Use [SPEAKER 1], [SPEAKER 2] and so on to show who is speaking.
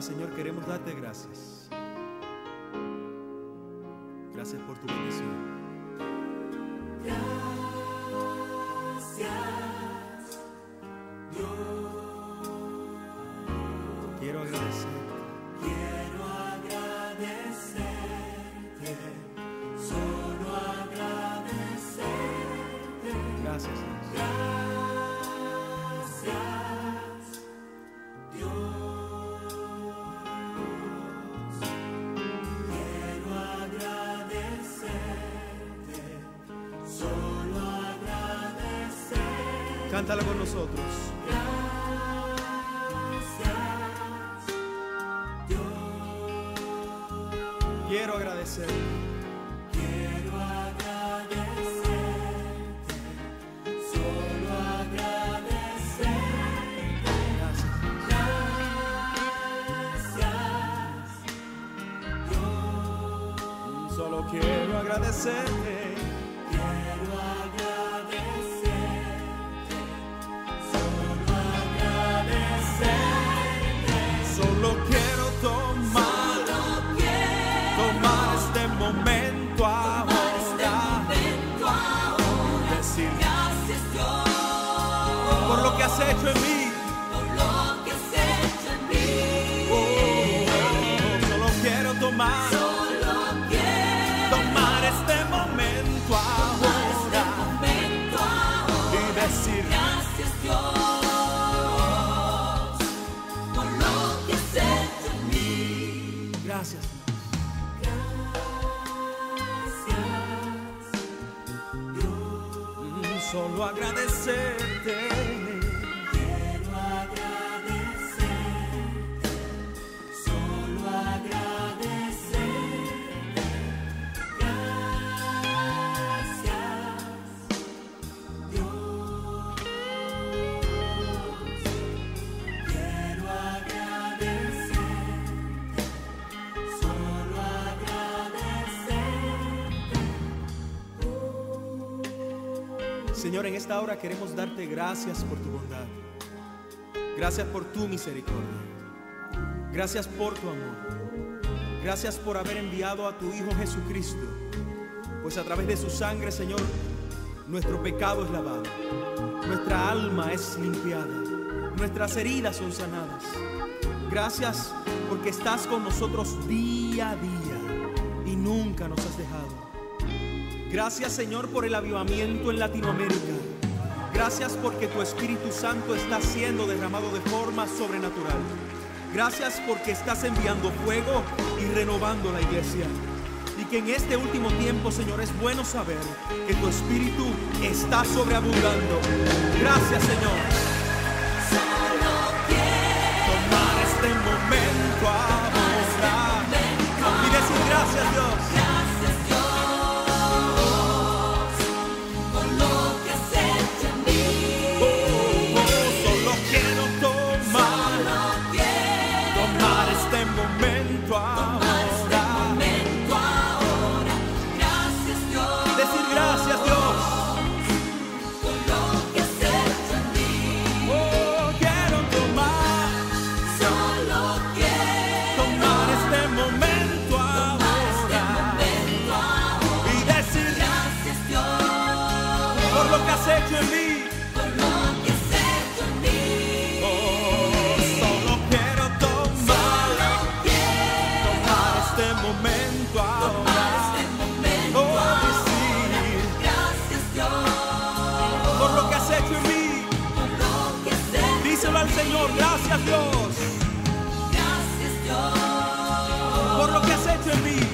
[SPEAKER 1] Señor, queremos darte gracias. Gracias por tu bendición. Quiero agradecer.
[SPEAKER 2] Quiero agradecerte, solo agradecerte.
[SPEAKER 1] Gracias, Dios.
[SPEAKER 2] Gracias,
[SPEAKER 1] Cántalo con nosotros. Quiero agradecer.
[SPEAKER 2] Quiero agradecerte, solo agradecerte.
[SPEAKER 1] Gracias.
[SPEAKER 2] Gracias,
[SPEAKER 1] Solo quiero agradecerte.
[SPEAKER 2] quiero agradecerte, Solo
[SPEAKER 1] quiero tomar este momento ahora. Y decir
[SPEAKER 2] Gracias Dios por lo que has hecho en mí.
[SPEAKER 1] gracias.
[SPEAKER 2] Gracias
[SPEAKER 1] Mm, Solo agradecerte. Señor, en esta hora queremos darte gracias por tu bondad. Gracias por tu misericordia. Gracias por tu amor. Gracias por haber enviado a tu Hijo Jesucristo. Pues a través de su sangre, Señor, nuestro pecado es lavado. Nuestra alma es limpiada. Nuestras heridas son sanadas. Gracias porque estás con nosotros día a día y nunca nos has dejado. Gracias Señor por el avivamiento en Latinoamérica. Gracias porque tu Espíritu Santo está siendo derramado de forma sobrenatural. Gracias porque estás enviando fuego y renovando la iglesia. Y que en este último tiempo, Señor, es bueno saber que tu Espíritu está sobreabundando. Gracias, Señor.
[SPEAKER 2] lo que has hecho en mí. Por lo que has hecho en mí.
[SPEAKER 1] Oh,
[SPEAKER 2] solo quiero
[SPEAKER 1] tomar. Solo quiero tomar este momento ahora.
[SPEAKER 2] al
[SPEAKER 1] Señor,
[SPEAKER 2] gracias
[SPEAKER 1] Dios.
[SPEAKER 2] Gracias Dios.
[SPEAKER 1] Por lo que has hecho en mí.